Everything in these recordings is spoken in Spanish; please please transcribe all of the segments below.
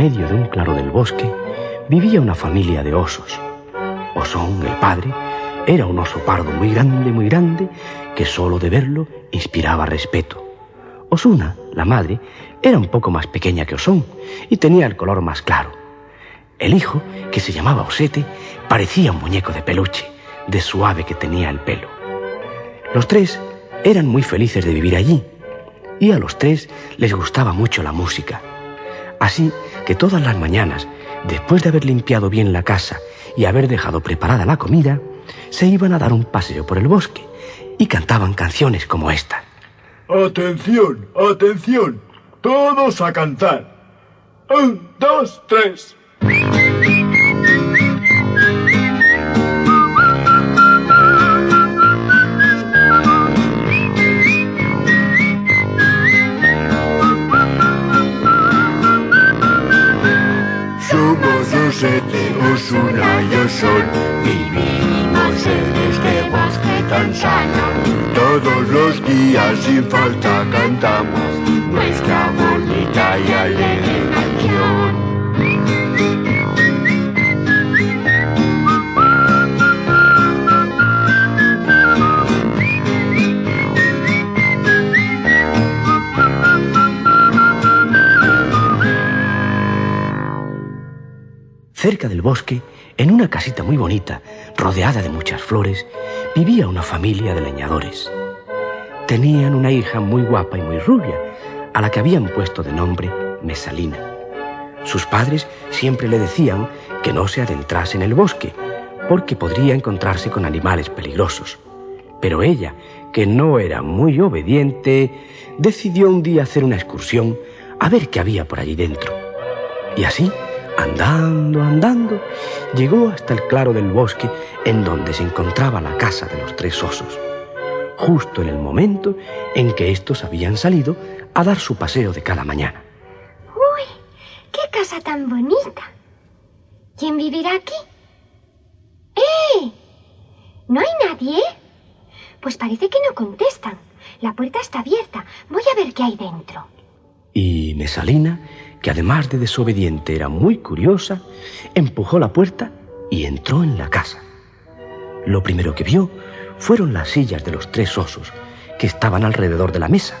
medio de un claro del bosque vivía una familia de osos. Osón, el padre, era un oso pardo muy grande, muy grande, que solo de verlo inspiraba respeto. Osuna, la madre, era un poco más pequeña que Osón y tenía el color más claro. El hijo, que se llamaba Osete, parecía un muñeco de peluche, de suave que tenía el pelo. Los tres eran muy felices de vivir allí y a los tres les gustaba mucho la música. Así que todas las mañanas, después de haber limpiado bien la casa y haber dejado preparada la comida, se iban a dar un paseo por el bosque y cantaban canciones como esta. Atención, atención, todos a cantar. Un, dos, tres. Siete Osuna y Osol Vivimos en este bosque tan sano. Todos los días sin falta cantamos Nuestra bonita y alegre canción Cerca del bosque, en una casita muy bonita, rodeada de muchas flores, vivía una familia de leñadores. Tenían una hija muy guapa y muy rubia, a la que habían puesto de nombre Mesalina. Sus padres siempre le decían que no se adentrase en el bosque, porque podría encontrarse con animales peligrosos. Pero ella, que no era muy obediente, decidió un día hacer una excursión a ver qué había por allí dentro. Y así Andando, andando, llegó hasta el claro del bosque en donde se encontraba la casa de los tres osos, justo en el momento en que estos habían salido a dar su paseo de cada mañana. ¡Uy! ¡Qué casa tan bonita! ¿Quién vivirá aquí? ¡Eh! ¿No hay nadie? Pues parece que no contestan. La puerta está abierta. Voy a ver qué hay dentro. Y Mesalina que además de desobediente era muy curiosa, empujó la puerta y entró en la casa. Lo primero que vio fueron las sillas de los tres osos que estaban alrededor de la mesa.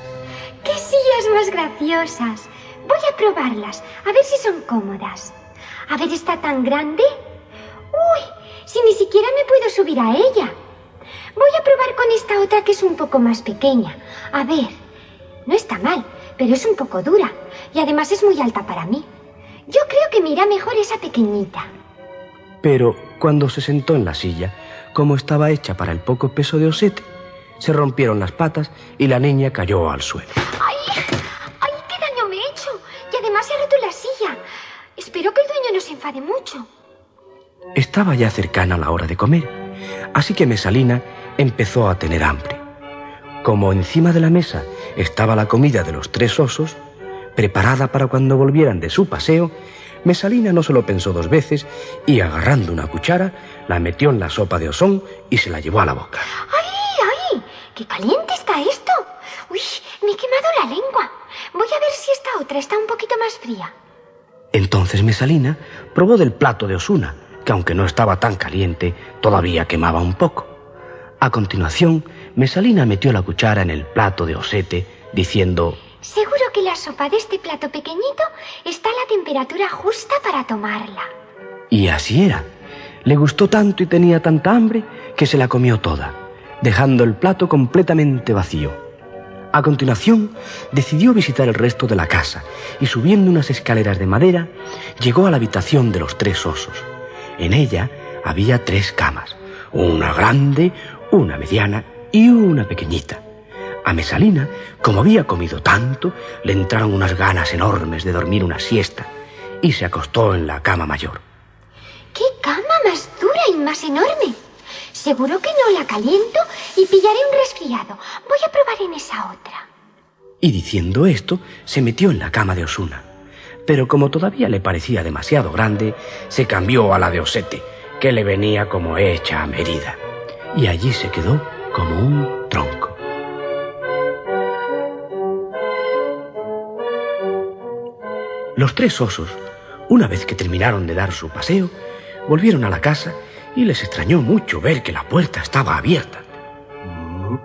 ¡Qué sillas más graciosas! Voy a probarlas, a ver si son cómodas. A ver, ¿está tan grande? ¡Uy! Si ni siquiera me puedo subir a ella. Voy a probar con esta otra que es un poco más pequeña. A ver, no está mal, pero es un poco dura y además es muy alta para mí. Yo creo que me irá mejor esa pequeñita. Pero cuando se sentó en la silla, como estaba hecha para el poco peso de Osete, se rompieron las patas y la niña cayó al suelo. ¡Ay! ¡Ay, qué daño me he hecho! Y además se ha roto la silla. Espero que el dueño no se enfade mucho. Estaba ya cercana la hora de comer, así que Mesalina empezó a tener hambre. Como encima de la mesa estaba la comida de los tres osos, preparada para cuando volvieran de su paseo, Mesalina no se lo pensó dos veces y agarrando una cuchara la metió en la sopa de osón y se la llevó a la boca. ¡Ay, ay! ¡Qué caliente está esto! ¡Uy! Me he quemado la lengua. Voy a ver si esta otra está un poquito más fría. Entonces Mesalina probó del plato de Osuna, que aunque no estaba tan caliente, todavía quemaba un poco. A continuación, Mesalina metió la cuchara en el plato de Osete, diciendo... Seguro que la sopa de este plato pequeñito está a la temperatura justa para tomarla. Y así era. Le gustó tanto y tenía tanta hambre que se la comió toda, dejando el plato completamente vacío. A continuación, decidió visitar el resto de la casa y subiendo unas escaleras de madera, llegó a la habitación de los tres osos. En ella había tres camas, una grande, una mediana y una pequeñita. A Mesalina, como había comido tanto, le entraron unas ganas enormes de dormir una siesta y se acostó en la cama mayor. ¡Qué cama más dura y más enorme! Seguro que no la caliento y pillaré un resfriado. Voy a probar en esa otra. Y diciendo esto, se metió en la cama de Osuna. Pero como todavía le parecía demasiado grande, se cambió a la de Osete, que le venía como hecha a medida. Y allí se quedó como un tronco. Los tres osos Una vez que terminaron de dar su paseo, volvieron a la casa y les extrañó mucho ver que la puerta estaba abierta. Oh,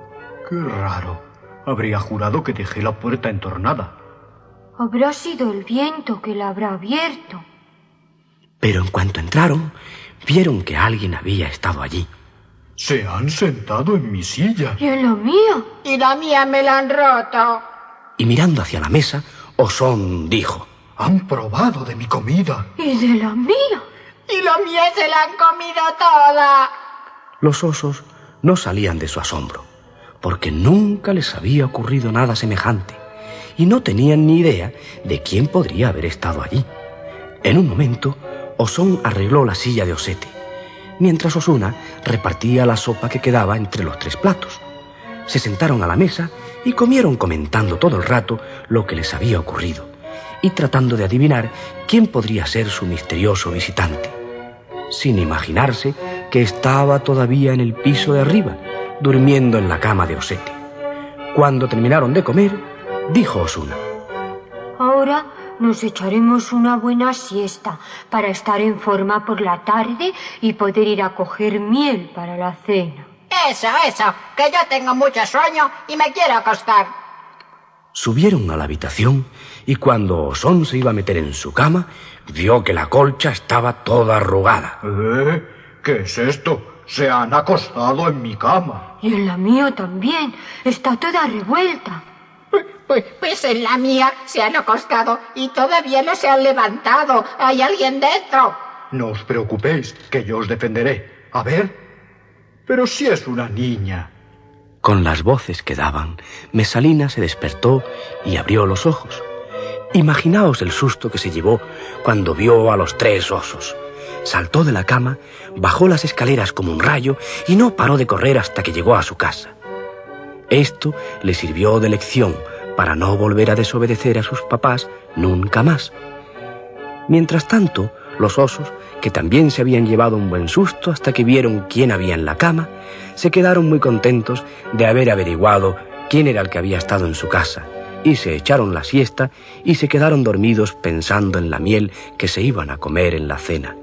qué raro. Habría jurado que dejé la puerta entornada. Habrá sido el viento que la habrá abierto. Pero en cuanto entraron, vieron que alguien había estado allí. Se han sentado en mi silla. ¿Y en la mía? Y la mía me la han roto. Y mirando hacia la mesa, Osón dijo, Han probado de mi comida. ¿Y de la mía? Y la mía se la han comido toda. Los osos no salían de su asombro, porque nunca les había ocurrido nada semejante, y no tenían ni idea de quién podría haber estado allí. En un momento, Osón arregló la silla de Osete, mientras Osuna repartía la sopa que quedaba entre los tres platos. Se sentaron a la mesa y comieron comentando todo el rato lo que les había ocurrido y tratando de adivinar quién podría ser su misterioso visitante, sin imaginarse que estaba todavía en el piso de arriba, durmiendo en la cama de Osete. Cuando terminaron de comer, dijo Osuna. Ahora nos echaremos una buena siesta para estar en forma por la tarde y poder ir a coger miel para la cena. Eso, eso, que yo tengo mucho sueño y me quiero acostar. Subieron a la habitación y cuando Osón se iba a meter en su cama, vio que la colcha estaba toda arrugada. ¿Eh? ¿Qué es esto? Se han acostado en mi cama. Y en la mía también. Está toda revuelta. Pues, pues, en la mía se han acostado y todavía no se han levantado. Hay alguien dentro. No os preocupéis, que yo os defenderé. A ver. Pero si es una niña. Con las voces que daban, Mesalina se despertó y abrió los ojos. Imaginaos el susto que se llevó cuando vio a los tres osos. Saltó de la cama, bajó las escaleras como un rayo y no paró de correr hasta que llegó a su casa. Esto le sirvió de lección para no volver a desobedecer a sus papás nunca más. Mientras tanto, los osos, que también se habían llevado un buen susto hasta que vieron quién había en la cama, se quedaron muy contentos de haber averiguado quién era el que había estado en su casa, y se echaron la siesta y se quedaron dormidos pensando en la miel que se iban a comer en la cena.